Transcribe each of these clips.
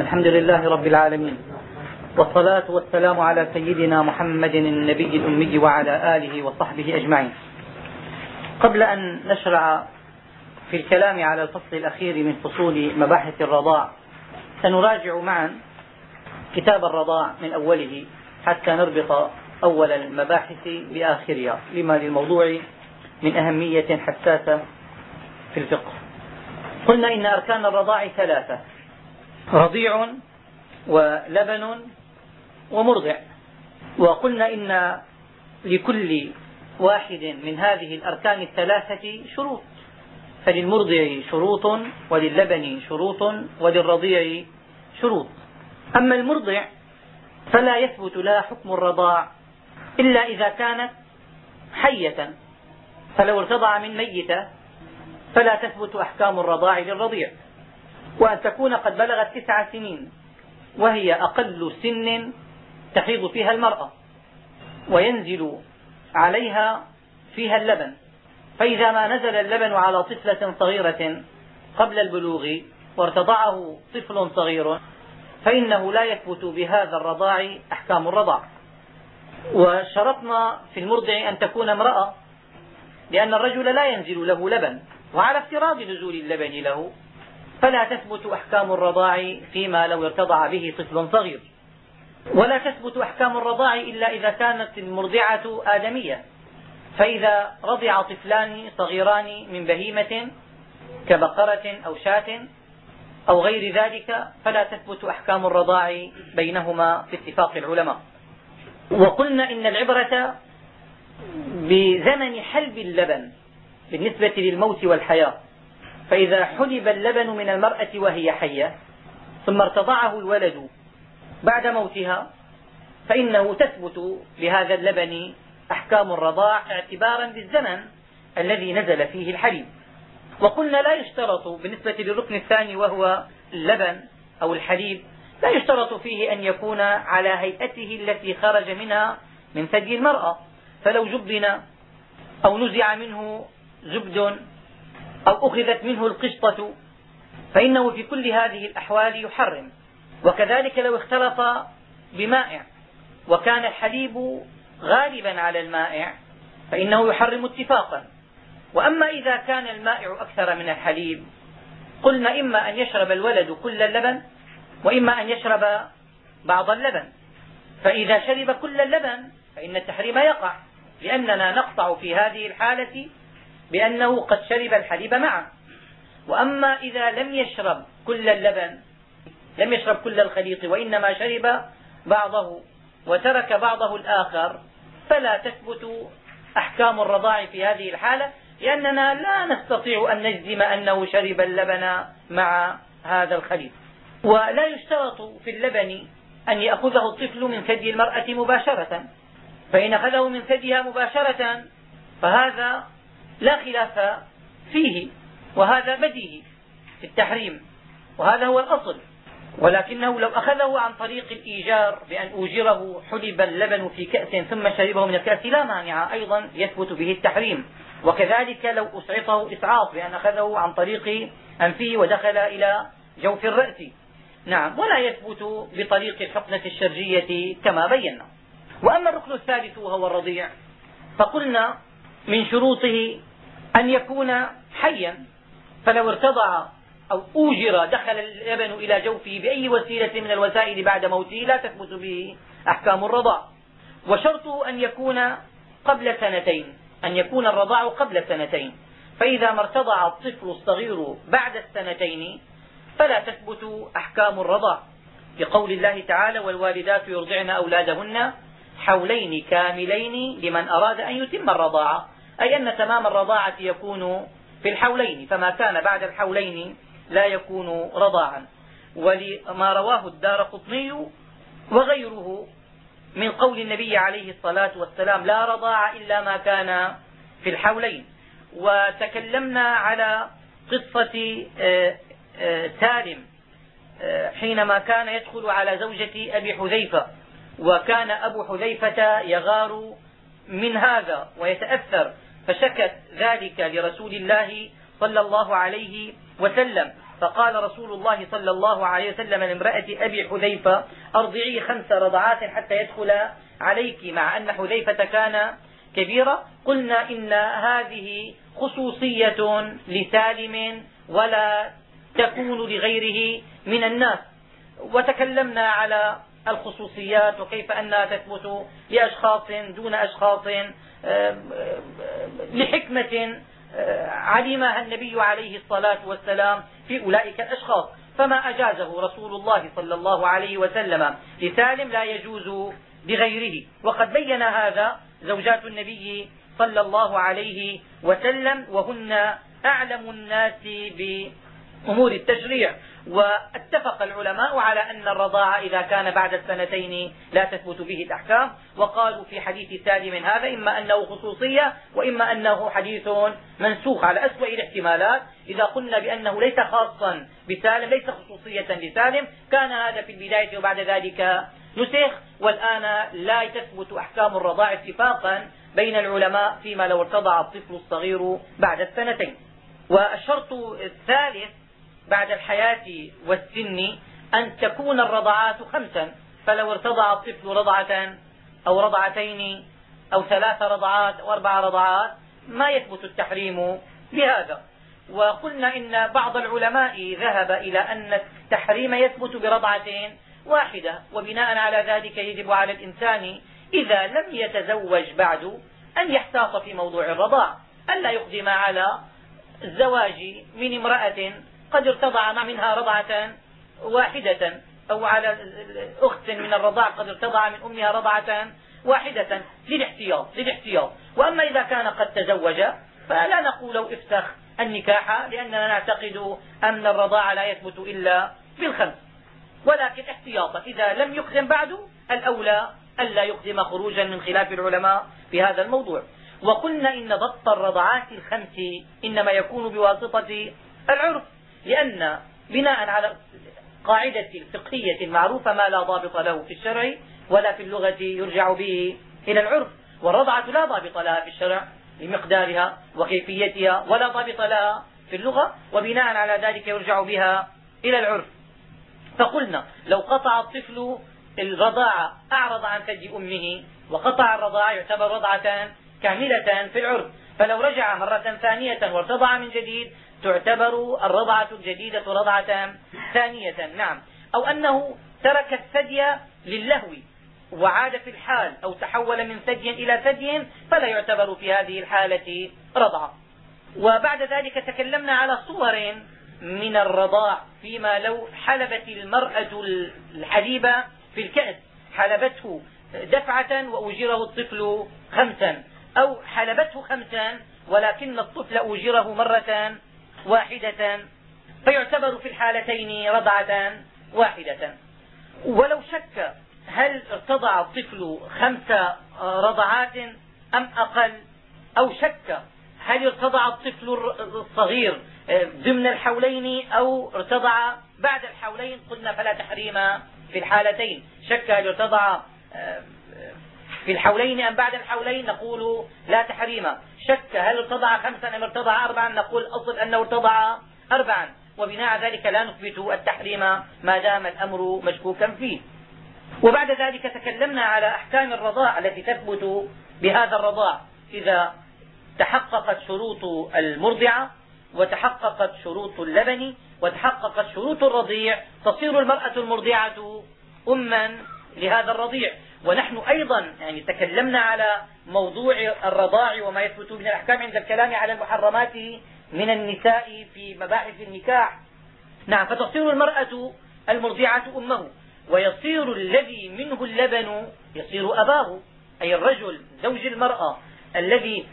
الحمد لله رب العالمين والصلاة والسلام على سيدنا محمد النبي الأمي وعلى آله وصحبه أجمعين. قبل أن نشرع في الكلام على الفصل الأخير من فصول مباحث الرضاع سنراجع معا كتاب الرضاع من أوله حتى نربط أول المباحث بآخرها لما للموضوع من أهمية حساسة في الفقه. قلنا إن أركان الرضاع ثلاثة رضيع ولبن ومرضع. وقلنا إن لكل واحد من هذه الأركان الثلاثة شروط. فللمرضع شروط وللبن شروط وللرضيع شروط. أما المرضع فلا يثبت لها حكم الرضاع إلا إذا كانت حية. فلو ارتضع من ميتة فلا تثبت أحكام الرضاع للرضيع. وأن تكون قد بلغت تسع سنين وهي أقل سن تحيض فيها المرأة وينزل عليها فيها اللبن. فإذا ما نزل اللبن على طفلة صغيرة قبل البلوغ وارتضعه طفل صغير فإنه لا يثبت بهذا الرضاع أحكام الرضاع. وشرطنا في المرضع أن تكون امرأة لأن الرجل لا ينزل له لبن وعلى افتراض نزول اللبن له فلا تثبت أحكام الرضاع فيما لو ارتضع به طفل صغير. ولا تثبت أحكام الرضاع إلا إذا كانت المرضعة آدمية. فإذا رضع طفلان صغيران من بهيمة كبقرة أو شاة أو غير ذلك فلا تثبت أحكام الرضاع بينهما في اتفاق العلماء. وقلنا إن العبرة بزمن حلب اللبن بالنسبة للموت والحياة فإذا حلب اللبن من المرأة وهي حية ثم ارتضعه الولد بعد موتها فإنه تثبت بهذا اللبن أحكام الرضاع اعتبارا بالزمن الذي نزل فيه الحليب. وقلنا لا يشترط بالنسبة للركن الثاني وهو اللبن أو الحليب لا يشترط فيه أن يكون على هيئته التي خرج منها من ثدي المرأة. فلو جبن أو نزع منه زبد أو أخذت منه القشطة فإنه في كل هذه الأحوال يحرم. وكذلك لو اختلط بمائع وكان الحليب غالبا على المائع فإنه يحرم اتفاقا. وأما إذا كان المائع أكثر من الحليب قلنا إما أن يشرب الولد كل اللبن وإما أن يشرب بعض اللبن. فإذا شرب كل اللبن فإن التحريم يقع لأننا نقطع في هذه الحالة بأنه قد شرب الحليب معه. وأما إذا لم يشرب كل اللبن لم يشرب كل الخليط وإنما شرب بعضه وترك بعضه الآخر فلا تثبت أحكام الرضاع في هذه الحالة لأننا لا نستطيع أن نجزم أنه شرب اللبن مع هذا الخليط. ولا يشترط في اللبن أن يأخذه الطفل من ثدي المرأة مباشرة. فإن أخذه من ثديها مباشرة فهذا لا خلاف فيه وهذا بديهي في التحريم وهذا هو الأصل. ولكنه لو أخذه عن طريق الإيجار بأن أوجره حلب اللبن في كأس ثم شربه من الكأس لا مانع أيضا يثبت به التحريم. وكذلك لو أسعطه إسعاط بأن أخذه عن طريق أنفه ودخل إلى جوف الرأس. نعم ولا يثبت بطريق الحقنة الشرجية كما بينا. وأما الركن الثالث وهو الرضيع فقلنا من شروطه أن يكون حيا فلو ارتضع أو أوجر دخل اللبن إلى جوفه بأي وسيلة من الوسائل بعد موته لا تثبت به أحكام الرضاع. وشرطه أن يكون قبل سنتين أن يكون الرضاع قبل سنتين. فإذا ما ارتضع الطفل الصغير بعد السنتين فلا تثبت أحكام الرضاع. لقول الله تعالى والوالدات يرضعن أولادهن حولين كاملين لمن أراد أن يتم الرضاعة أي أن تمام الرضاعة يكون في الحولين فما كان بعد الحولين لا يكون رضاعا. ولما رواه الدار قطني وغيره من قول النبي عليه الصلاة والسلام لا رضاع إلا ما كان في الحولين. وتكلمنا على قصة آه، آه، سالم آه، حينما كان يدخل على زوجة أبي حذيفة. وكان أبو حذيفة يغار من هذا ويتأثر فشكت ذلك لرسول الله صلى الله عليه وسلم. فقال رسول الله صلى الله عليه وسلم لامرأة أبي حذيفة أرضعي خمس رضعات حتى يدخل عليك مع أن حذيفة كان كبيرة. قلنا إن هذه خصوصية لسالم ولا تكون لغيره من الناس. وتكلمنا على الخصوصيات وكيف أنها تثبت لأشخاص دون أشخاص لحكمة علمها النبي عليه الصلاة والسلام في أولئك الأشخاص. فما أجازه رسول الله صلى الله عليه وسلم لسالم لا يجوز لغيره وقد بين هذا زوجات النبي صلى الله عليه وسلم وهن أعلم الناس بأمور التشريع. واتفق العلماء على أن الرضاعة إذا كان بعد السنتين لا تثبت به الأحكام. وقالوا في حديث سالم هذا إما أنه خصوصية وإما أنه حديث منسوخ على أسوأ الاحتمالات. إذا قلنا بأنه ليس خاصا بسالم ليس خصوصية لسالم كان هذا في البداية وبعد ذلك نسخ. والآن لا تثبت أحكام الرضاع اتفاقا بين العلماء فيما لو ارتضع الطفل الصغير بعد السنتين. والشرط الثالث بعد الحياة والسن أن تكون الرضعات خمسا فلو ارتضع الطفل رضعة أو رضعتين أو ثلاث رضعات أو أربع رضعات ما يثبت التحريم بهذا وقلنا إن بعض العلماء ذهب إلى أن التحريم يثبت برضعة واحدة وبناء على ذلك يجب على الإنسان إذا لم يتزوج بعد أن يحتاط في موضوع الرضاع ألا يقدم على الزواج من امرأة قد ارتضع منها رضعة واحدة أو على أخت من الرضاع قد ارتضع من أمها رضعة واحدة للاحتياط للاحتياط. وأما إذا كان قد تزوج فلا نقول افسخ النكاح لأننا نعتقد أن الرضاع لا يثبت إلا بالخمس. ولكن احتياطا إذا لم يقدم بعد الأولى ألا يقدم خروجا من خلاف العلماء في هذا الموضوع. وقلنا إن ضبط الرضعات الخمس إنما يكون بواسطة العرف. لأن بناء على قاعدة الفقهية المعروفة ما لا ضابط له في الشرع ولا في اللغة يرجع به إلى العرف والرضعة لا ضابط لها في الشرع لمقدارها وكيفيتها ولا ضابط لها في اللغة وبناء على ذلك يرجع بها إلى العرف. فقلنا لو قطع الطفل الرضاعة أعرض عن ثدي أمه وقطع الرضاعة يعتبر رضعة كاملة في العرف. فلو رجع مرة ثانية وارتضع من جديد تعتبر الرضعة الجديدة رضعة ثانية نعم. أو أنه ترك الثدي للهو وعاد في الحال أو تحول من ثدي إلى ثدي فلا يعتبر في هذه الحالة رضعة. وبعد ذلك تكلمنا على صور من الرضاع فيما لو حلبت المرأة الحليب في الكأس. حلبته دفعة وأجره الطفل خمسا. أو حلبته خمسا ولكن الطفل أجره مرة واحدة فيعتبر في الحالتين رضعة واحدة. ولو شك هل ارتضع الطفل خمس رضعات أم أقل أو شك هل ارتضع الطفل الصغير ضمن الحولين أو ارتضع بعد الحولين قلنا فلا تحريم في الحالتين. شك هل ارتضع في الحولين أم بعد الحولين نقول لا تحريم شك هل ارتضع خمسا أم ارتضع أربعا؟ نقول الأصل أنه ارتضع أربعا. وبناء ذلك لا نثبت التحريم ما دام الأمر مشكوكا فيه. وبعد ذلك تكلمنا على أحكام الرضاع التي تثبت بهذا الرضاع. إذا تحققت شروط المرضعة وتحققت شروط اللبن وتحققت شروط الرضيع تصير المرأة المرضعة أما لهذا الرضيع. ونحن أيضا يعني تكلمنا على موضوع الرضاع وما يثبت من الأحكام عند الكلام على المحرمات من النساء في مباحث النكاح. نعم فتصير المرأة المرضعة أمه ويصير الذي منه اللبن يصير أباه أي الرجل زوج المرأة الذي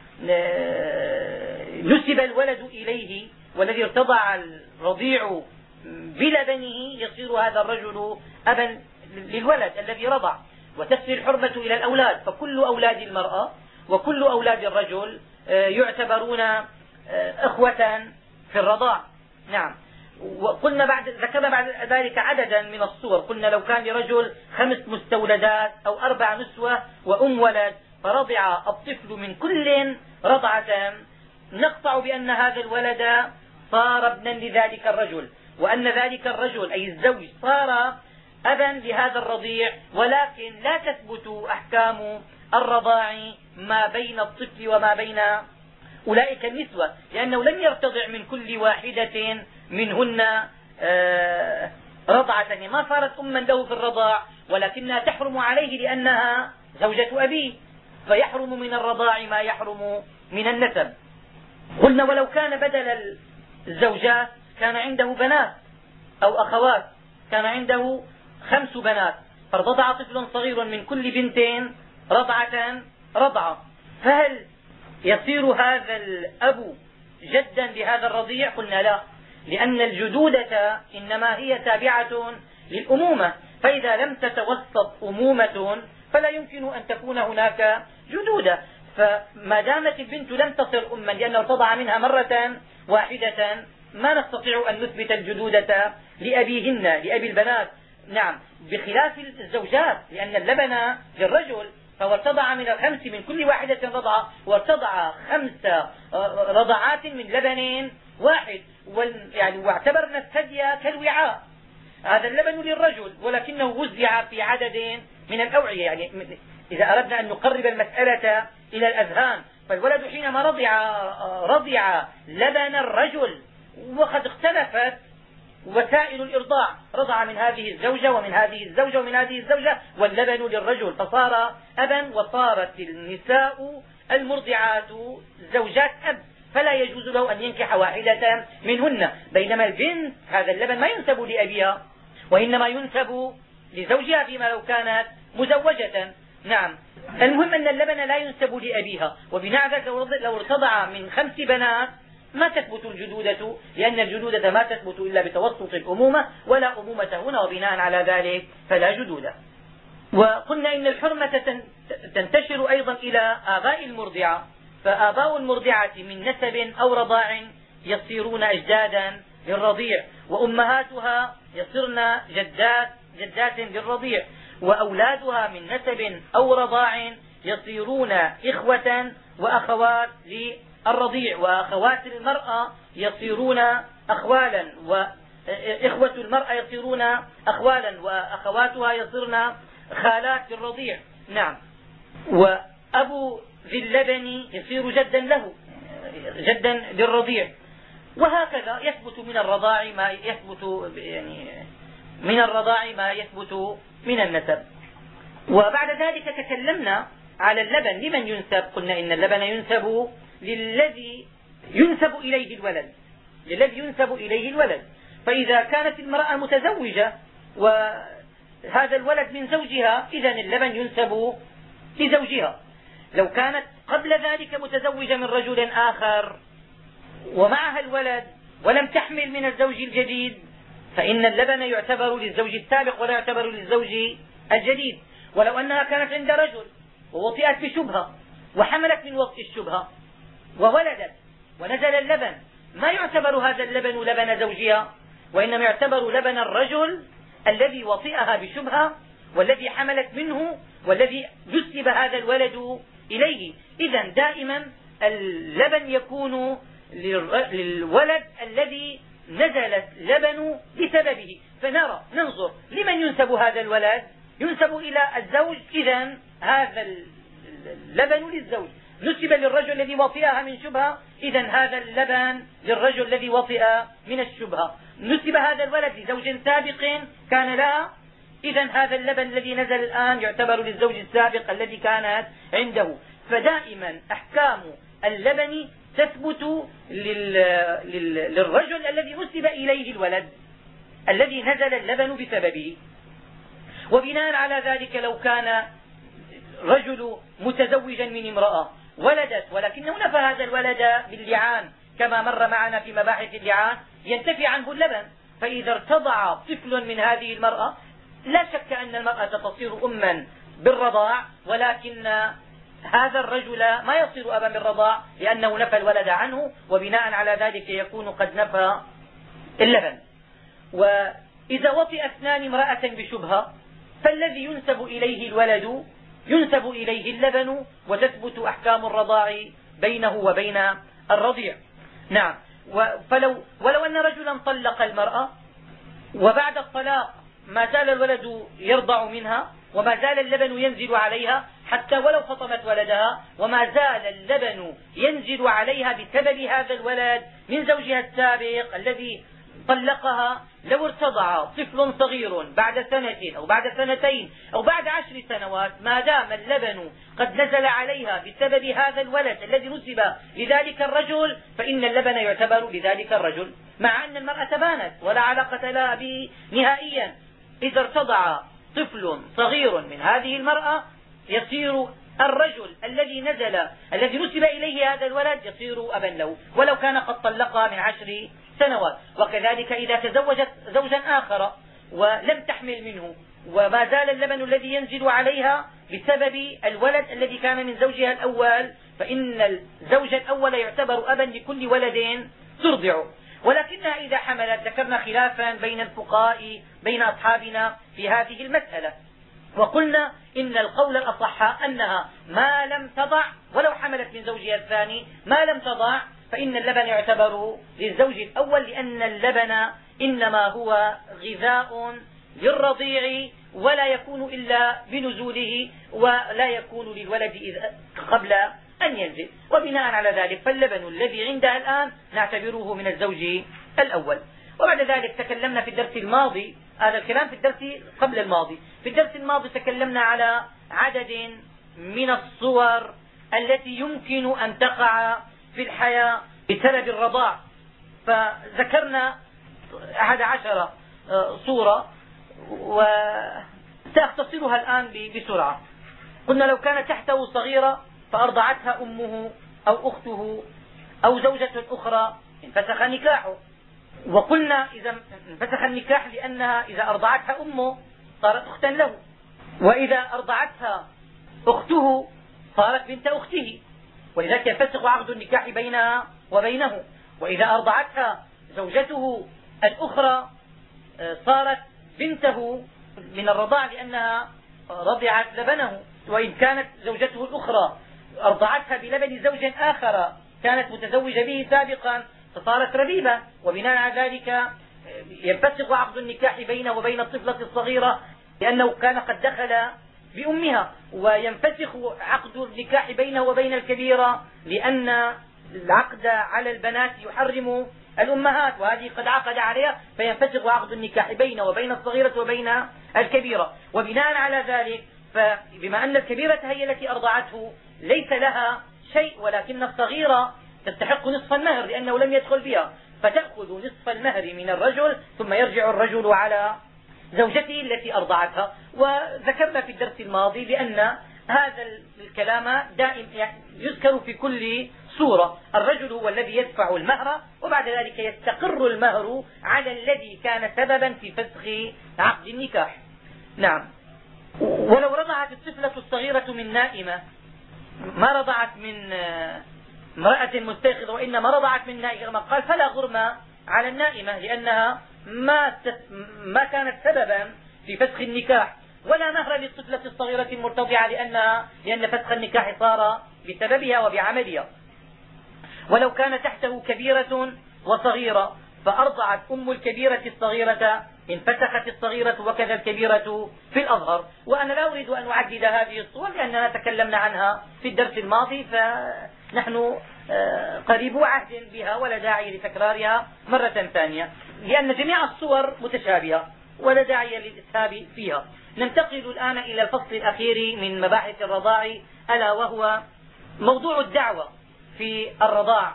نسب الولد إليه والذي ارتضع الرضيع بلبنه يصير هذا الرجل أبا للولد الذي رضع وتسري الحرمة إلى الأولاد فكل أولاد المرأة وكل أولاد الرجل آه، يعتبرون آه، أخوة في الرضاع. نعم. وقلنا بعد ذكرنا بعد ذلك عددا من الصور. قلنا لو كان لرجل خمس مستولدات أو أربع نسوة وأم ولد فرضع الطفل من كل رضعة. نقطع بأن هذا الولد صار ابنا لذلك الرجل وأن ذلك الرجل أي الزوج صار أبا لهذا الرضيع ولكن لا تثبت أحكام الرضاع ما بين الطفل وما بين أولئك النسوة لأنه لم يرتضع من كل واحدة منهن آه، رضعة. يعني ما صارت أما له في الرضاع ولكنها تحرم عليه لأنها زوجة أبيه فيحرم من الرضاع ما يحرم من النسب. قلنا ولو كان بدل الزوجات كان عنده بنات أو أخوات كان عنده خمس بنات فارتضع طفل صغير من كل بنتين رضعة رضعة. فهل يصير هذا الأب جدا لهذا الرضيع؟ قلنا لا لأن الجدودة إنما هي تابعة للأمومة. فإذا لم تتوسط أمومة فلا يمكن أن تكون هناك جدودة. فما دامت البنت لم تصر أما لأنه ارتضع منها مرة واحدة ما نستطيع أن نثبت الجدودة لأبيهن لأبي البنات. نعم بخلاف الزوجات لأن اللبن للرجل فهو ارتضع من الخمس من كل واحدة رضعة وارتضع خمس آه، رضعات من لبن واحد يعني واعتبرنا الثدي كالوعاء. هذا اللبن للرجل ولكنه وزع في عدد من الأوعية يعني إذا أردنا أن نقرب المسألة إلى الأذهان فالولد حينما رضع رضع لبن الرجل وقد اختلفت وسائل الإرضاع. رضع من هذه الزوجة ومن هذه الزوجة ومن هذه الزوجة واللبن للرجل. فصار أبا وصارت النساء المرضعات زوجات أب. فلا يجوز له أن ينكح واحدة منهن. بينما البنت هذا اللبن ما ينسب لأبيها وإنما ينسب لزوجها فيما لو كانت مزوجة. نعم. المهم أن اللبن لا ينسب لأبيها. وبناء ذلك لو ارتضع من خمس بنات ما تثبت الجدودة لأن الجدودة ما تثبت إلا بتوسط الأمومة ولا أمومة هنا وبناء على ذلك فلا جدودة. وقلنا إن الحرمة تنتشر أيضا إلى آباء المرضعة فآباء المرضعة من نسب أو رضاع يصيرون أجدادا للرضيع وأمهاتها يصرن جدات جدات للرضيع وأولادها من نسب أو رضاع يصيرون إخوة وأخوات للرضيع وأخوات المرأة يصيرون أخوالا وإخوة المرأة يصيرون أخوالا وأخواتها يصيرن خالات للرضيع نعم. وأبو ذي اللبن يصير جدا له جدا للرضيع. وهكذا يثبت من الرضاع ما يثبت يعني من الرضاع ما يثبت من النسب. وبعد ذلك تكلمنا على اللبن. لمن ينسب؟ قلنا إن اللبن ينسب للذي ينسب إليه الولد. للذي ينسب إليه الولد. فإذا كانت المرأة متزوجة وهذا الولد من زوجها إذا اللبن ينسب لزوجها؟ لو كانت قبل ذلك متزوجة من رجل آخر ومعها الولد ولم تحمل من الزوج الجديد فإن اللبن يعتبر للزوج السابق ولا يعتبر للزوج الجديد. ولو أنها كانت عند رجل ووطئت بشبهة وحملت من وطء الشبهة وولدت ونزل اللبن. ما يعتبر هذا اللبن لبن زوجها وإنما يعتبر لبن الرجل الذي وطئها بشبهة والذي حملت منه والذي جسب هذا الولد إليه. إذا دائما اللبن يكون للولد الذي نزل اللبن بسببه فنرى ننظر لمن ينسب هذا الولد؟ ينسب إلى الزوج. إذا هذا اللبن للزوج. نسب للرجل الذي وطئها من شبهة إذا هذا اللبن للرجل الذي وطئ من الشبهة. نسب هذا الولد لزوج سابق كان لها إذا هذا اللبن الذي نزل الآن يعتبر للزوج السابق الذي كانت عنده. فدائما أحكام اللبن تثبت للرجل الذي نسب إليه الولد الذي نزل اللبن بسببه. وبناء على ذلك لو كان رجل متزوجا من امرأة ولدت ولكنه نفى هذا الولد باللعان كما مر معنا في مباحث اللعان ينتفي عنه اللبن. فإذا ارتضع طفل من هذه المرأة لا شك أن المرأة تصير أما بالرضاع ولكن هذا الرجل ما يصير أبا بالرضاع لأنه نفى الولد عنه وبناء على ذلك يكون قد نفى اللبن. وإذا وطئ اثنان امرأة بشبهة فالذي ينسب إليه الولد ينسب إليه اللبن وتثبت أحكام الرضاع بينه وبين الرضيع. نعم. فلو ولو أن رجلا طلق المرأة وبعد الطلاق ما زال الولد يرضع منها وما زال اللبن ينزل عليها حتى ولو فطمت ولدها وما زال اللبن ينزل عليها بسبب هذا الولد من زوجها السابق الذي طلقها لو ارتضع طفل صغير بعد سنة أو بعد سنتين أو بعد عشر سنوات ما دام اللبن قد نزل عليها بسبب هذا الولد الذي نسب لذلك الرجل فإن اللبن يعتبر لذلك الرجل مع أن المرأة بانت ولا علاقة لها به نهائيا. إذا ارتضع طفل صغير من هذه المرأة يصير الرجل الذي نزل الذي نسب إليه هذا الولد يصير أبا له ولو كان قد طلقها من عشر سنوات. وكذلك إذا تزوجت زوجا آخر ولم تحمل منه وما زال اللبن الذي ينزل عليها بسبب الولد الذي كان من زوجها الأول فإن الزوج الأول يعتبر أبا لكل ولد ترضع. ولكنها إذا حملت ذكرنا خلافا بين الفقهاء بين أصحابنا في هذه المسألة. وقلنا إن القول الأصح أنها ما لم تضع ولو حملت من زوجها الثاني ما لم تضع فإن اللبن يعتبر للزوج الأول لأن اللبن إنما هو غذاء للرضيع ولا يكون إلا بنزوله ولا يكون للولد قبل أن ينزل. وبناء على ذلك فاللبن الذي عندها الآن نعتبره من الزوج الأول. وبعد ذلك تكلمنا في الدرس الماضي هذا الكلام في الدرس قبل الماضي. في الدرس الماضي تكلمنا على عدد من الصور التي يمكن أن تقع في الحياة بسبب الرضاع. فذكرنا أحد عشر آه، صورة وسأختصرها الآن بسرعة. قلنا لو كانت تحته صغيرة فأرضعتها أمه أو أخته أو زوجة أخرى انفسخ نكاحه. وقلنا إذا انفسخ النكاح لأنها إذا أرضعتها أمه صارت أختا له. وإذا أرضعتها أخته صارت بنت أخته. ولذلك ينفسخ عقد النكاح بينها وبينه. وإذا أرضعتها زوجته الأخرى آه، صارت بنته من الرضاع لأنها رضعت لبنه. وإن كانت زوجته الأخرى أرضعتها بلبن زوج آخر كانت متزوجة به سابقا فصارت ربيبة وبناء على ذلك آه، ينفسخ عقد النكاح بينه وبين الطفلة الصغيرة لأنه كان قد دخل بأمها. وينفسخ عقد النكاح بينه وبين الكبيرة لأن العقد على البنات يحرم الأمهات. وهذه قد عقد عليها فينفسخ عقد النكاح بينه وبين الصغيرة وبين الكبيرة. وبناء على ذلك فبما أن الكبيرة هي التي أرضعته ليس لها شيء ولكن الصغيرة تستحق نصف المهر لأنه لم يدخل بها فتأخذ نصف المهر من الرجل ثم يرجع الرجل على زوجته التي أرضعتها. وذكرنا في الدرس الماضي بأن هذا الكلام دائم يذكر في كل صورة. الرجل هو الذي يدفع المهر وبعد ذلك يستقر المهر على الذي كان سببا في فسخ عقد النكاح. نعم. ولو رضعت الطفلة الصغيرة من نائمة ما رضعت من امرأة مستيقظة وإنما رضعت من نائمة. قال فلا غرم على النائمة لأنها ما ما كانت سببا في فسخ النكاح. ولا مهر للطفلة الصغيرة المرتضعة لأنها لأن فسخ النكاح صار بسببها وبعملها. ولو كان تحته كبيرة وصغيرة فأرضعت أم الكبيرة الصغيرة انفسخت الصغيرة وكذا الكبيرة في الأظهر. وأنا لا أريد أن أعدد هذه الصور لأننا تكلمنا عنها في الدرس الماضي فنحن آه، قريب عهد بها ولا داعي لتكرارها مرة ثانية لأن جميع الصور متشابهة ولا داعي للإسهاب فيها. ننتقل الآن إلى الفصل الأخير من مباحث الرضاع ألا وهو موضوع الدعوة في الرضاع.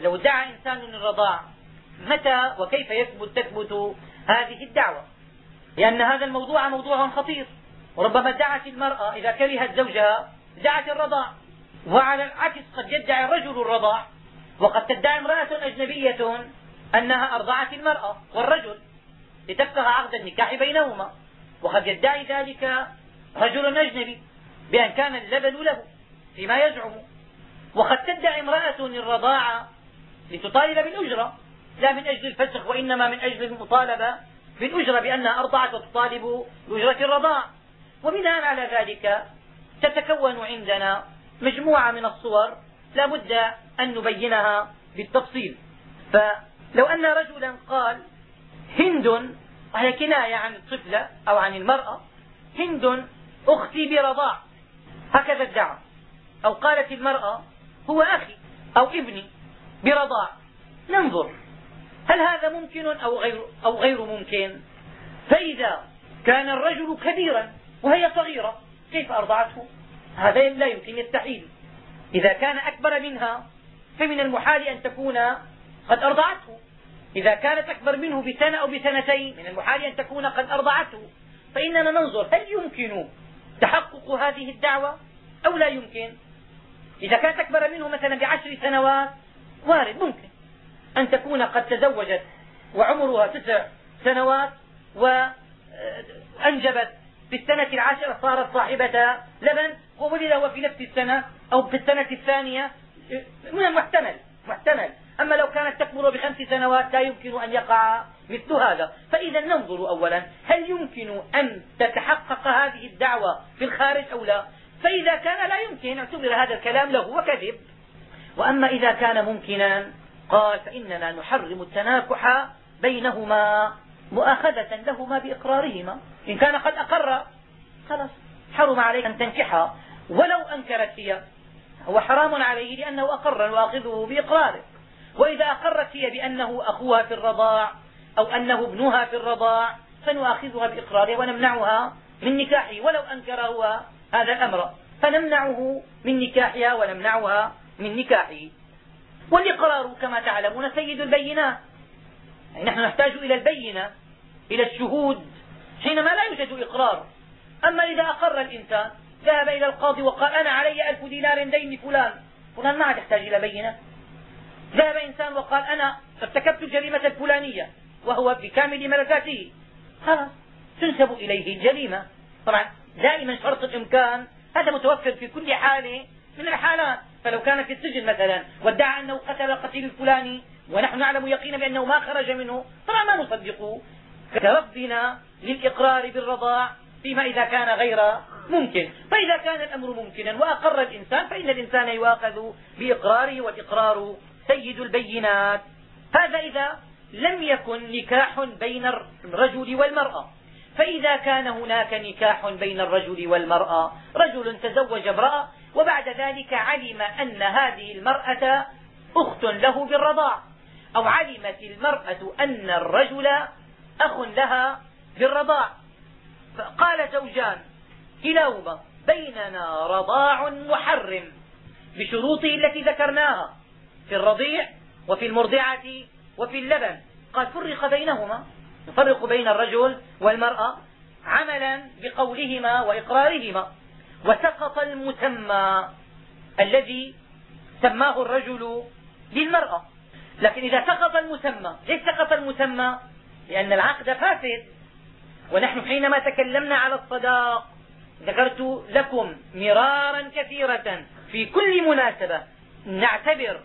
لو دعا إنسان للرضاع متى وكيف يثبت تثبت هذه الدعوة؟ لأن هذا الموضوع موضوع خطير. وربما دعت المرأة إذا كرهت زوجها دعت الرضاع. وعلى العكس قد يدعي الرجل الرضاع وقد تدعي امرأة أجنبية أنها أرضعت المرأة والرجل لتفقه عقد النكاح بينهما. وقد يدعي ذلك رجل أجنبي بأن كان اللبن له فيما يزعم. وقد تدعي امرأة الرضاعة لتطالب بالأجرة لا من أجل الفسخ وإنما من أجل المطالبة بالأجرة بأنها أرضعت وتطالب بأجرة الرضاع. وبناء على ذلك تتكون عندنا مجموعة من الصور لا بد أن نبينها بالتفصيل. فلو أن رجلا قال هند وهي كناية عن الطفلة أو عن المرأة هند أختي برضاع. هكذا ادعى. أو قالت المرأة هو أخي. أو ابني برضاع. ننظر. هل هذا ممكن أو غير, أو غير ممكن؟ فإذا كان الرجل كبيرا وهي صغيرة كيف أرضعته؟ هذا لا يمكن يستحيل إذا كان أكبر منها فمن المحال أن تكون قد أرضعته. إذا كانت أكبر منه بسنة أو بسنتين من المحال أن تكون قد أرضعته. فإننا ننظر هل يمكن تحقق هذه الدعوة أو لا يمكن؟ إذا كانت أكبر منه مثلا بعشر سنوات وارد ممكن. أن تكون قد تزوجت وعمرها تسع سنوات وأنجبت في السنة العاشرة صارت صاحبة لبن وولد هو في نفس السنة أو في السنة الثانية من المحتمل محتمل. أما لو كانت تكبر بخمس سنوات لا يمكن أن يقع مثل هذا. فإذا ننظر أولا هل يمكن أن تتحقق هذه الدعوة في الخارج أو لا؟ فإذا كان لا يمكن اعتبر هذا الكلام له وكذب. وأما إذا كان ممكنا قال فإننا نحرم التناكح بينهما. مؤاخذة لهما بإقرارهما. إن كان قد أقر خلاص حرم عليك أن تنكحها. ولو أنكرت هي هو حرام عليه لأنه أقر نؤاخذه بإقراره. وإذا أقرت هي بأنه أخوها في الرضاع أو أنه ابنها في الرضاع فنؤاخذها بإقرارها ونمنعها من نكاحه. ولو أنكر هو هذا الأمر فنمنعه من نكاحها ونمنعها من نكاحه. والإقرار كما تعلمون سيد البينات. يعني نحن نحتاج إلى البينة. إلى الشهود حينما لا يوجد إقرار. أما إذا أقر الإنسان ذهب إلى القاضي وقال أنا علي ألف دينار دين فلان. فلان ما عاد يحتاج إلى بينة. ذهب إنسان وقال أنا ارتكبت الجريمة الفلانية وهو بكامل ملكاته خلاص تنسب إليه الجريمة. طبعا دائما شرط الإمكان هذا متوفر في كل حالة من الحالات. فلو كان في السجن مثلا وادعى أنه قتل القتيل الفلاني ونحن نعلم يقينا بأنه ما خرج منه طبعا ما نصدقه. كرفضنا للإقرار بالرضاع فيما إذا كان غير ممكن. فإذا كان الأمر ممكنا وأقر الإنسان فإن الإنسان يؤاخذ بإقراره والإقرار سيد البينات. هذا إذا لم يكن نكاح بين الرجل والمرأة. فإذا كان هناك نكاح بين الرجل والمرأة رجل تزوج امرأة وبعد ذلك علم أن هذه المرأة أخت له بالرضاع أو علمت المرأة أن الرجل أخ لها بالرضاع فقال زوجان كلاهما بيننا رضاع محرم بشروطه التي ذكرناها في الرضيع وفي المرضعة وفي اللبن. قال فرق بينهما. يفرق بين الرجل والمرأة عملا بقولهما وإقرارهما. وسقط المسمى الذي سماه الرجل للمرأة. لكن إذا سقط المسمى ليش سقط المسمى؟ لأن العقد فاسد. ونحن حينما تكلمنا على الصداق ذكرت لكم مرارا كثيرة في كل مناسبة. نعتبر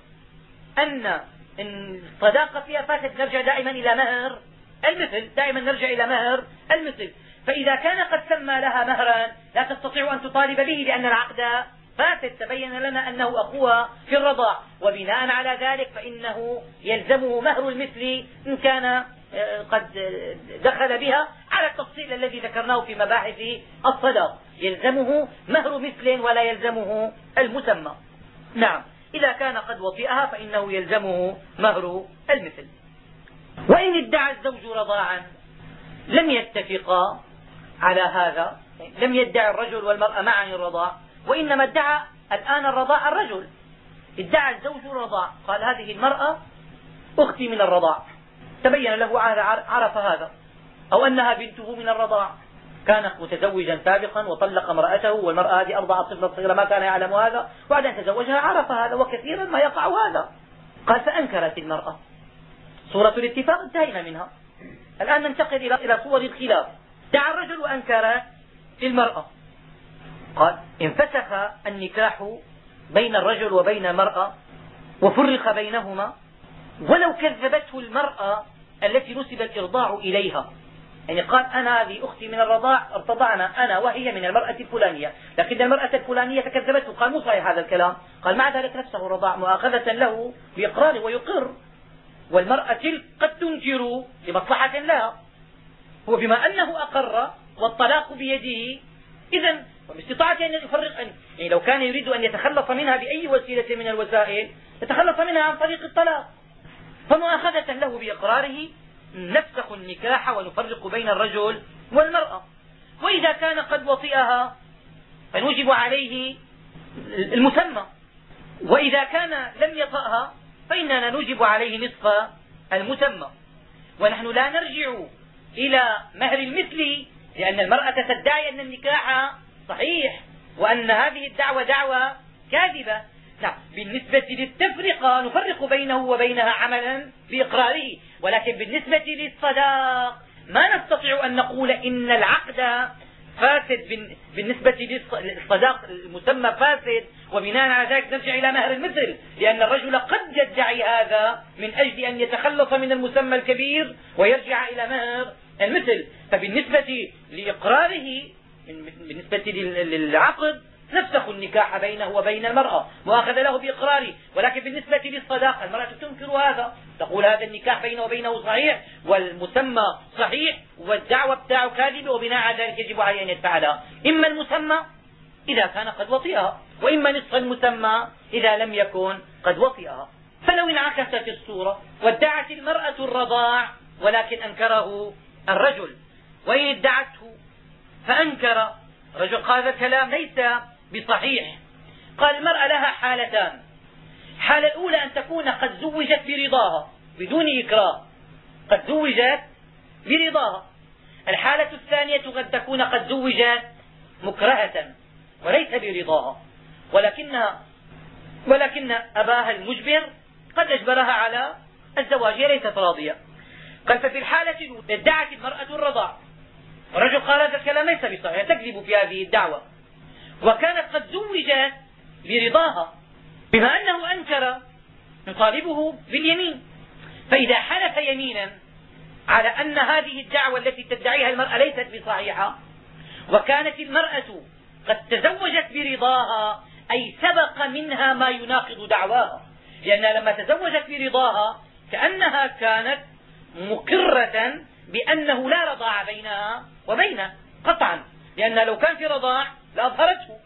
أن الصداقة فيها فاسد نرجع دائما إلى مهر المثل. دائما نرجع إلى مهر المثل. فإذا كان قد سمى لها مهرا لا تستطيع أن تطالب به لأن العقد فاسد. تبين لنا أنه أخوها في الرضاع. وبناء على ذلك فإنه يلزمه مهر المثل إن كان قد دخل بها على التفصيل الذي ذكرناه في مباحث الصداق. يلزمه مهر مثل ولا يلزمه المسمى. نعم إذا كان قد وطئها فإنه يلزمه مهر المثل. وإن ادعى الزوج رضاعا لم يتفقا على هذا. لم يدعي الرجل والمرأة معا الرضاع وإنما ادعى الآن الرضاع الرجل. ادعى الزوج الرضاع قال هذه المرأة أختي من الرضاع. تبين له عرف هذا. أو أنها بنته من الرضاع. كان متزوجا سابقا وطلق امرأته والمرأة هذه أرضعت طفلة صغيرة ما كان يعلم هذا. وبعد أن تزوجها عرف هذا وكثيرا ما يقع هذا. قال فأنكرت المرأة. صورة الاتفاق انتهينا منها. الآن ننتقل إلى صور الخلاف. دعا الرجل وأنكر المرأة. قال انفسخ النكاح بين الرجل وبين المرأة وفرق بينهما. ولو كذبته المرأة التي نسب الإرضاع إليها. يعني قال أنا هذه أختي من الرضاع ارتضعنا أنا وهي من المرأة الفلانية. لكن المرأة الفلانية كذبته. قال مو صحيح هذا الكلام. قال مع ذلك نفسه الرضاع مؤاخذة له بإقراره ويقر. والمرأة تلك قد تنكر لمصلحة لها هو بما أنه أقر والطلاق بيده. إذا وباستطاعته أن يفرق أن يعني لو كان يريد أن يتخلص منها بأي وسيلة من الوسائل يتخلص منها عن طريق الطلاق. فمؤاخذة له بإقراره نفسخ النكاح ونفرق بين الرجل والمرأة. وإذا كان قد وطئها فنوجب عليه المسمى. وإذا كان لم يطأها فإننا نوجب عليه نصف المسمى. ونحن لا نرجع إلى مهر المثل لأن المرأة تدعي أن النكاح صحيح. وأن هذه الدعوة دعوة كاذبة. نعم بالنسبة للتفرقة نفرق بينه وبينها عملا بإقراره ولكن بالنسبة للصداق ما نستطيع أن نقول إن العقد فاسد بالنسبة للصداق المسمى فاسد وبناء على ذلك نرجع إلى مهر المثل لأن الرجل قد يدعي هذا من أجل أن يتخلص من المسمى الكبير ويرجع إلى مهر المثل. فبالنسبة لإقراره بالنسبة للعقد نفسخ النكاح بينه وبين المرأة واخذ له بإقراره ولكن بالنسبة للصداقة المرأة تنكر هذا. تقول هذا النكاح بينه وبينه صحيح والمسمى صحيح والدعوة بتاعه كاذبة وبناء على ذلك يجب عليه أن يدفعها. إما المسمى إذا كان قد وطئها وإما نصف المسمى إذا لم يكن قد وطئها. فلو انعكست الصورة وادعت المرأة الرضاع ولكن أنكره الرجل وإن ادعته فأنكر. الرجل قال هذا الكلام ليس بصحيح. قال المرأة لها حالتان. الحالة الأولى أن تكون قد زوجت برضاها بدون إكراه. قد زوجت برضاها. الحالة الثانية قد تكون قد زوجت مكرهة وليس برضاها. ولكنها ولكن أباها المجبر قد أجبرها على الزواج هي ليست راضية. قال ففي الحالة الأولى ادعت المرأة الرضاع. الرجل قال هذا الكلام ليس بصحيح تكذب في هذه الدعوة. وكانت قد زوجت برضاها بما أنه أنكر نطالبه باليمين. فإذا حلف يمينا على أن هذه الدعوة التي تدعيها المرأة ليست بصحيحة وكانت المرأة قد تزوجت برضاها أي سبق منها ما يناقض دعواها. لأنها لما تزوجت برضاها كأنها كانت مقرة بأنه لا رضاع بينها وبينه قطعا. لأن لو كان في رضاع لأظهرته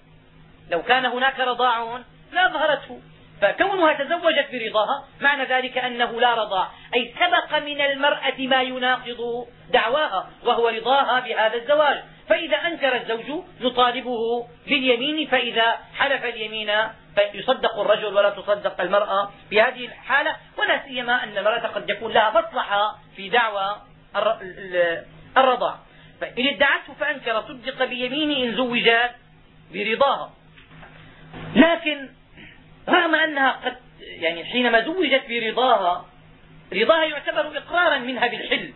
لو كان هناك رضاع لأظهرته فكونها تزوجت برضاها معنى ذلك أنه لا رضاع. أي سبق من المرأة ما يناقض دعواها وهو رضاها بهذا الزواج. فإذا أنكر الزوج نطالبه باليمين فإذا حلف اليمين فيصدق الرجل ولا تصدق المرأة في هذه الحالة. ولا سيما أن المرأة قد يكون لها مصلحة في دعوى الرضاع. فإن ادعته فأنكر صدق بيمينه إن زوجت برضاها. لكن رغم أنها قد يعني حينما زوجت برضاها رضاها يعتبر إقرارا منها بالحل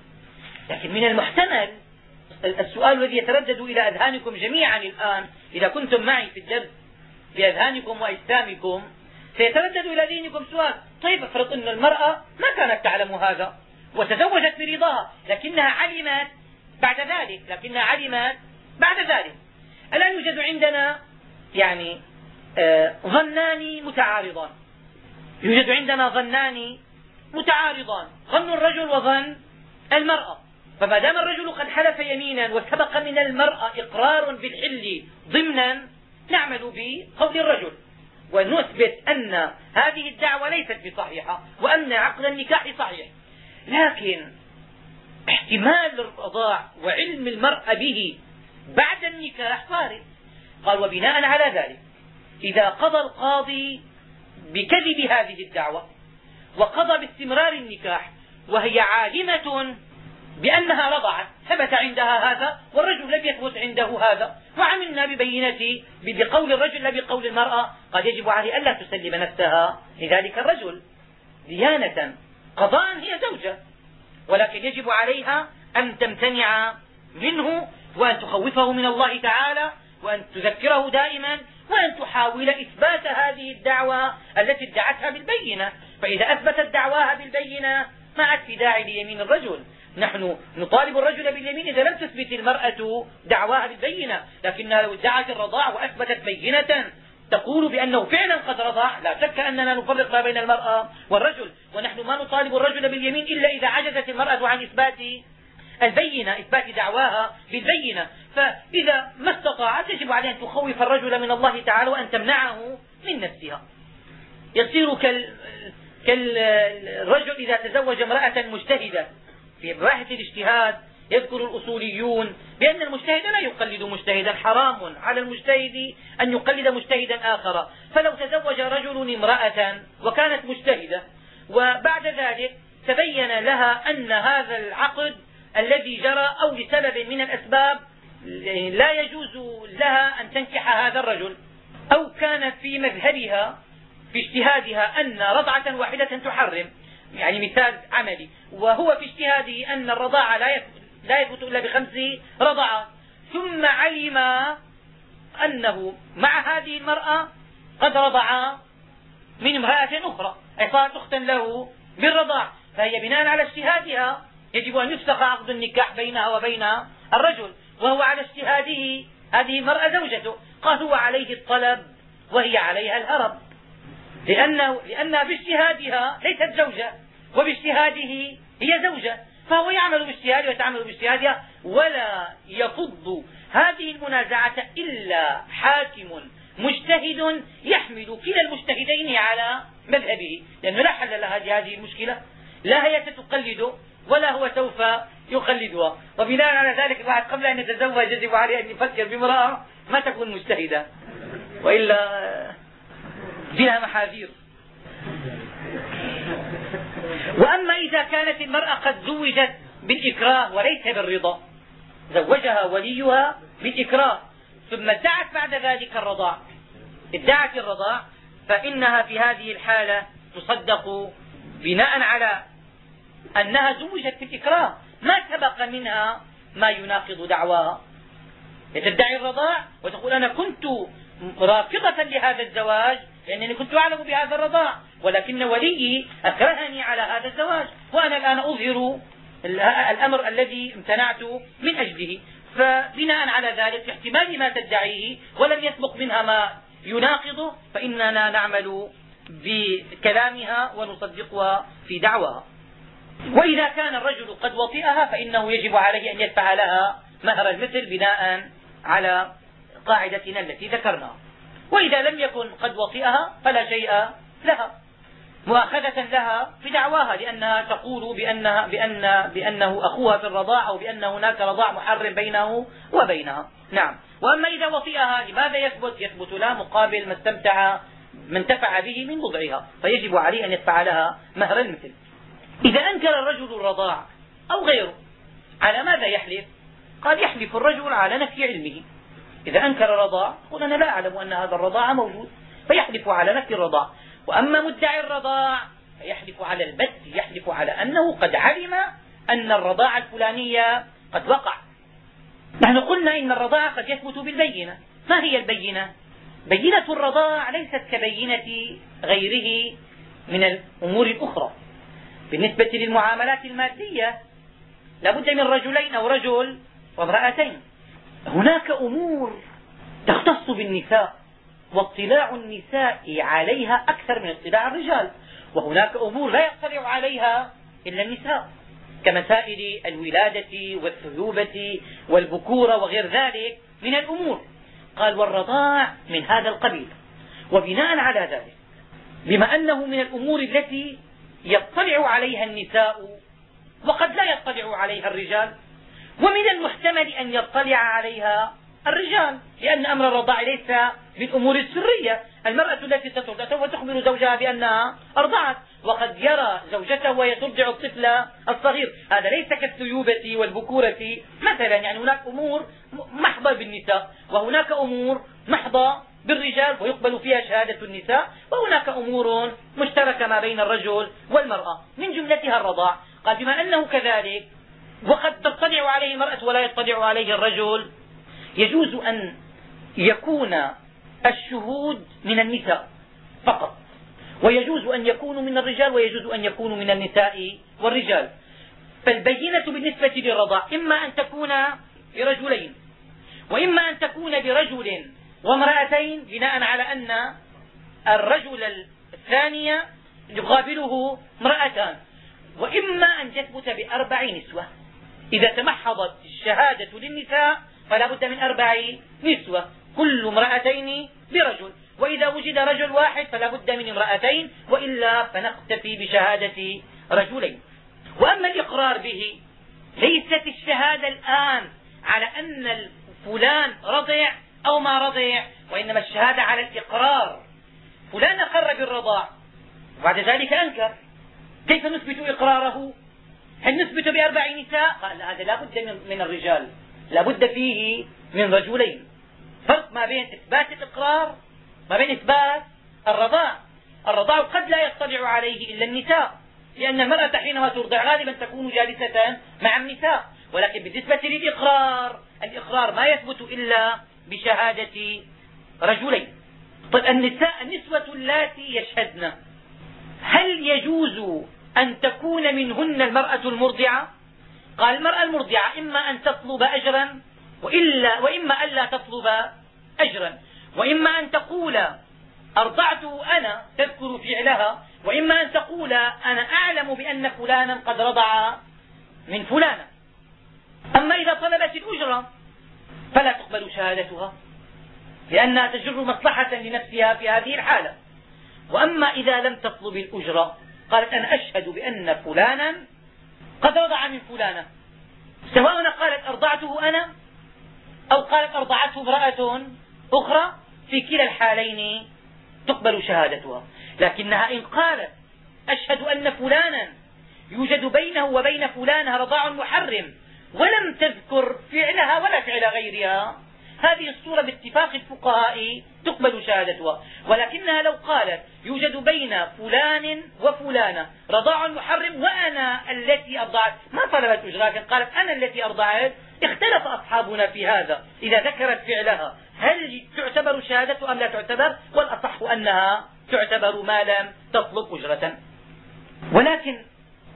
لكن من المحتمل السؤال الذي يتردد إلى أذهانكم جميعا الآن إذا كنتم معي في الدرس بأذهانكم وأجسامكم سيتردد إلى ذهنكم سؤال طيب افرض أن المرأة ما كانت تعلم هذا؟ وتزوجت برضاها لكنها علمت بعد ذلك لكنها علمت بعد ذلك. يوجد عندنا يعني آه، ظنان متعارضان. يوجد عندنا ظنان متعارضان. ظن الرجل وظن المرأة. فما دام الرجل قد حلف يمينا وسبق من المرأة إقرار بالحل ضمنا نعمل بقول الرجل. ونثبت أن هذه الدعوة ليست بصحيحة وأن عقد النكاح صحيح. لكن احتمال الرضاع وعلم المرأة به بعد النكاح وارد قال وبناء على ذلك إذا قضى القاضي بكذب هذه الدعوة وقضى باستمرار النكاح وهي عالمة بأنها رضعت ثبت عندها هذا والرجل لم يثبت عنده هذا وعملنا ببينة بقول الرجل لا بقول المرأة قد يجب عليه ألا تسلم نفسها. لذلك الرجل ديانة قضاء هي زوجة ولكن يجب عليها أن تمتنع منه وأن تخوفه من الله تعالى وأن تذكره دائما وأن تحاول إثبات هذه الدعوة التي ادعتها بالبينة. فإذا أثبتت دعواها بالبينة ما عاد في داعي ليمين الرجل. نحن نطالب الرجل باليمين إذا لم تثبت المرأة دعواها بالبينة. لكنها لو ادعت الرضاع وأثبتت بينة تقول بأنه فعلا قد رضع. لا شك أننا نفرق ما بين المرأة والرجل. ونحن ما نطالب الرجل باليمين إلا إذا عجزت المرأة عن إثبات البينة إثبات دعواها بالبينة. فإذا ما استطاعت يجب عليها أن تخوف الرجل من الله تعالى وأن تمنعه من نفسها. يصير كالرجل إذا تزوج امرأة مجتهدة. في مباحث الاجتهاد يذكر الأصوليون بأن المجتهد لا يقلد مجتهدا حرام على المجتهد أن يقلد مجتهدا آخر. فلو تزوج رجل امرأة وكانت مجتهدة وبعد ذلك تبين لها أن هذا العقد الذي جرى أو لسبب من الأسباب لا يجوز لها أن تنكح هذا الرجل. أو كانت في مذهبها في اجتهادها أن رضعة واحدة تحرم. يعني مثال عملي. وهو في اجتهاده أن الرضاعة لا لا يثبت إلا بخمس رضعات ثم علم أنه مع هذه المرأة قد رضع من امرأة أخرى. أي صارت أختا له بالرضاع فهي بناء على اجتهادها يجب أن يفسخ عقد النكاح بينها وبين الرجل وهو على اجتهاده هذه المرأة زوجته قال هو عليه الطلب وهي عليها الهرب. لأنه لأنها باجتهادها ليست زوجة وباجتهاده هي زوجة فهو يعمل باجتهاده وتعمل باجتهادها ولا يفض هذه المنازعة إلا حاكم مجتهد يحمل كلا المجتهدين على مذهبه لأنه لا حل لها هذه المشكلة لا هي ستقلده ولا هو سوف يقلدها. وبناء على ذلك الواحد قبل أن يتزوج يجب عليه أن يفكر بامرأة ما تكون مجتهدة. وإلا فيها محاذير. وأما إذا كانت المرأة قد زوجت بالإكراه وليس بالرضا زوجها وليها بالإكراه ثم ادعت بعد ذلك الرضاع. ادعت الرضاع فإنها في هذه الحالة تصدق بناء على أنها زوجت بالإكراه ما سبق منها ما يناقض دعواها تدعي الرضاع وتقول أنا كنت رافضة لهذا الزواج لأنني كنت أعلم بهذا الرضاع ولكن وليي أكرهني على هذا الزواج وأنا الآن أظهر الأمر الذي امتنعت من أجله. فبناء على ذلك احتمال ما تدعيه ولم يسبق منها ما يناقضه فإننا نعمل بكلامها ونصدقها في دعواها. وإذا كان الرجل قد وطئها فإنه يجب عليه أن يدفع لها مهر المثل بناء على قاعدتنا التي ذكرناها وإذا لم يكن قد وطئها فلا شيء لها. مؤاخذة لها في دعواها لأنها تقول بأنها بأن بأنه أخوها في الرضاع أو بأن هناك رضاع محرم بينه وبينها. نعم. وأما إذا وطئها لماذا يثبت؟ يثبت لها مقابل ما استمتع ما انتفع به من وضعها فيجب عليه أن يدفع لها مهر المثل. إذا أنكر الرجل الرضاع أو غيره على ماذا يحلف؟ قال يحلف الرجل على نفي علمه. إذا أنكر الرضاع يقول أنا لا أعلم أن هذا الرضاع موجود فيحلف على نفي الرضاع. وأما مدعي الرضاع فيحلف على البت يحلف على أنه قد علم أن الرضاعة الفلانية قد وقع. نحن قلنا إن الرضاعة قد يثبت بالبينة. ما هي البينة؟ بينة الرضاع ليست كبينة غيره من الأمور الأخرى. بالنسبة للمعاملات المادية لا بد من رجلين أو رجل وامرأتين. هناك أمور تختص بالنساء واطلاع النساء عليها أكثر من اطلاع الرجال. وهناك أمور لا يطلع عليها إلا النساء كمسائل الولادة والثيوبة والبكورة وغير ذلك من الأمور. قال والرضاع من هذا القبيل. وبناء على ذلك بما أنه من الأمور التي يطلع عليها النساء وقد لا يطلع عليها الرجال ومن المحتمل أن يطلع عليها الرجال لأن أمر الرضاع ليس بالأمور السرية. المرأة التي تترضع سوف تخبر زوجها بأنها أرضعت وقد يرى زوجته وهي الطفل الصغير. هذا ليس كالثيوبة والبكورة. مثلا يعني هناك أمور محضة بالنساء وهناك أمور محضة بالرجال ويقبل فيها شهادة النساء وهناك أمور مشتركة ما بين الرجل والمرأة. من جملتها الرضاع. قال بما أنه كذلك وقد تطلع عليه المرأة ولا يطلع عليه الرجل يجوز أن يكون الشهود من النساء فقط. ويجوز أن يكونوا من الرجال ويجوز أن يكونوا من النساء والرجال. فالبينة بالنسبة للرضاع إما أن تكون برجلين وإما أن تكون برجل وامرأتين بناء على أن الرجل الثاني يقابله امرأتان. وإما أن تثبت بأربع نسوة. إذا تمحضت الشهادة للنساء فلا بد من أربع نسوة. كل امرأتين برجل وإذا وجد رجل واحد فلا بد من امرأتين. وإلا فنقتفي بشهادة رجلين. وأما الإقرار به ليست الشهادة الآن على أن فلان رضع أو ما رضع وإنما الشهادة على الإقرار. فلان أقر بالرضاع. وبعد ذلك أنكر. كيف نثبت إقراره؟ هل نثبت بأربع نساء؟ قال هذا لا بد من الرجال. لا بد فيه من رجلين. فرق ما بين إثبات الإقرار ما بين إثبات الرضاع. الرضاع قد لا يطلع عليه إلا النساء لأن المرأة حينما ترضع غالبا تكون جالسة مع النساء. ولكن بالنسبة للإقرار الإقرار ما يثبت إلا بشهادة رجلين. طيب النساء النسوة اللاتي يشهدن. هل يجوز أن تكون منهن المرأة المرضعة؟ قال المرأة المرضعة إما أن تطلب أجرا وإلا وإما ألا تطلب أجرا وإما أن تقول أرضعته أنا تذكر فعلها وإما أن تقول أنا أعلم بأن فلانا قد رضع من فلانة أما إذا طلبت الأجرة فلا تقبل شهادتها لأنها تجر مصلحة لنفسها في هذه الحالة. وأما إذا لم تطلب الأجرة قالت أنا أشهد بأن فلانا قد رضع من فلانة. سواء قالت أرضعته أنا أو قالت أرضعته امرأة أخرى في كلا الحالين تقبل شهادتها. لكنها إن قالت أشهد أن فلانا يوجد بينه وبين فلانة رضاع محرم ولم تذكر فعلها ولا فعل غيرها. هذه الصورة باتفاق الفقهاء تقبل شهادتها. ولكنها لو قالت يوجد بين فلان وفلانة رضاع محرم وأنا التي أرضعت. ما طلبت أجرا قالت أنا التي أرضعت. اختلف أصحابنا في هذا. إذا ذكرت فعلها هل تعتبر شهادته أم لا تعتبر؟ والأصح أنها تعتبر ما لم تطلب أجرة ولكن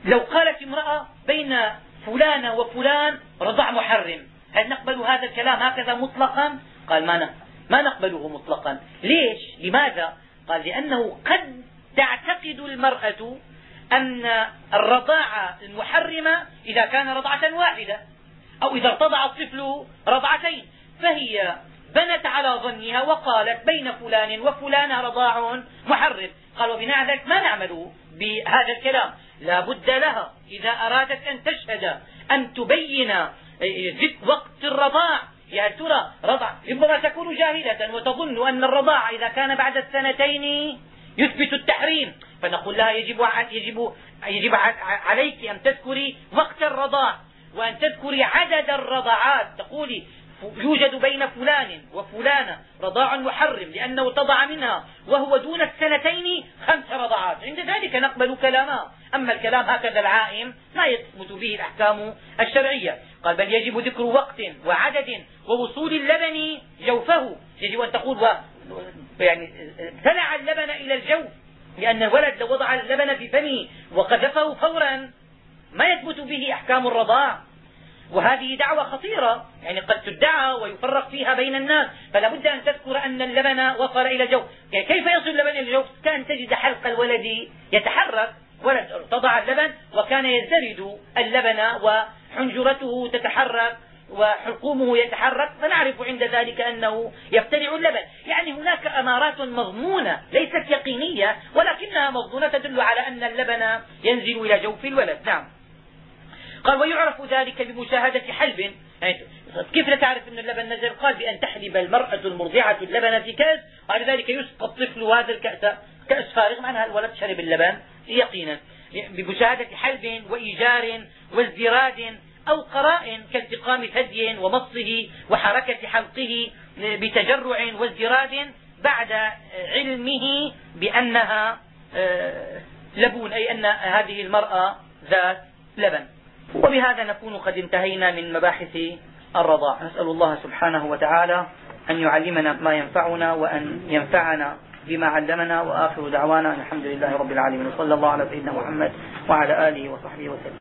لو قالت امرأة بين فلان وفلان رضع محرم. هل نقبل هذا الكلام هكذا مطلقا؟ قال ما ما نقبله مطلقا. ليش؟ لماذا؟ قال لأنه قد تعتقد المرأة أن الرضاعة المحرمة إذا كان رضعة واحدة أو إذا ارتضع الطفل رضعتين. فهي بنت على ظنها وقالت بين فلان وفلان رضاع محرم. قال وبناء ذلك ما نعمل بهذا الكلام؟ لا بد لها. إذا أرادت أن تشهد أن تبين وقت الرضاع. يا ترى رضع ربما تكون جاهلة وتظن أن الرضاع إذا كان بعد السنتين يثبت التحريم. فنقول لها يجب, يجب, يجب عليك أن تذكري وقت الرضاع وأن تذكري عدد الرضعات تقولي يوجد بين فلان وفلانة رضاع محرم لأنه تضع منها وهو دون السنتين خمس رضعات عند ذلك نقبل كلامها أما الكلام هكذا العائم لا يثبت به الأحكام الشرعية. قال بل يجب ذكر وقت وعدد ووصول اللبن جوفه. يجب أن تقول و يعني ابتلع اللبن إلى الجوف لأن الولد لو وضع اللبن في فمه وقذفه فورا ما يثبت به أحكام الرضاع. وهذه دعوة خطيرة. يعني قد تدعى ويفرق فيها بين الناس فلا بد أن تذكر أن اللبن وصل إلى الجوف يعني كيف يصل اللبن إلى الجوف كان تجد حلق الولد يتحرك ولد تضع اللبن وكان يزدرد اللبن وحنجرته تتحرك وحلقومه يتحرك فنعرف عند ذلك أنه يبتلع اللبن. يعني هناك أمارات مضمونة ليست يقينية ولكنها مضمونة تدل على أن اللبن ينزل إلى جوف الولد. نعم. قال ويعرف ذلك بمشاهدة حلب. يعني كيف تعرف أن اللبن نزل؟ قال بأن تحلب المرأة المرضعة اللبن في كأس. وبعد ذلك يسقى الطفل هذا الكأس كأس فارغ. معناها الولد شرب اللبن يقينا. بمشاهدة حلب وإيجار وازدراد أو قراء كالتقام ثدي ومصه وحركة حلقه بتجرع وازدراد بعد علمه بأنها آه، لبون أي أن هذه المرأة ذات لبن. وبهذا نكون قد انتهينا من مباحث الرضاع نسأل الله سبحانه وتعالى أن يعلمنا ما ينفعنا وأن ينفعنا بما علمنا. وآخر دعوانا الحمد لله رب العالمين. وصلى الله على سيدنا محمد وعلى آله وصحبه وسلم.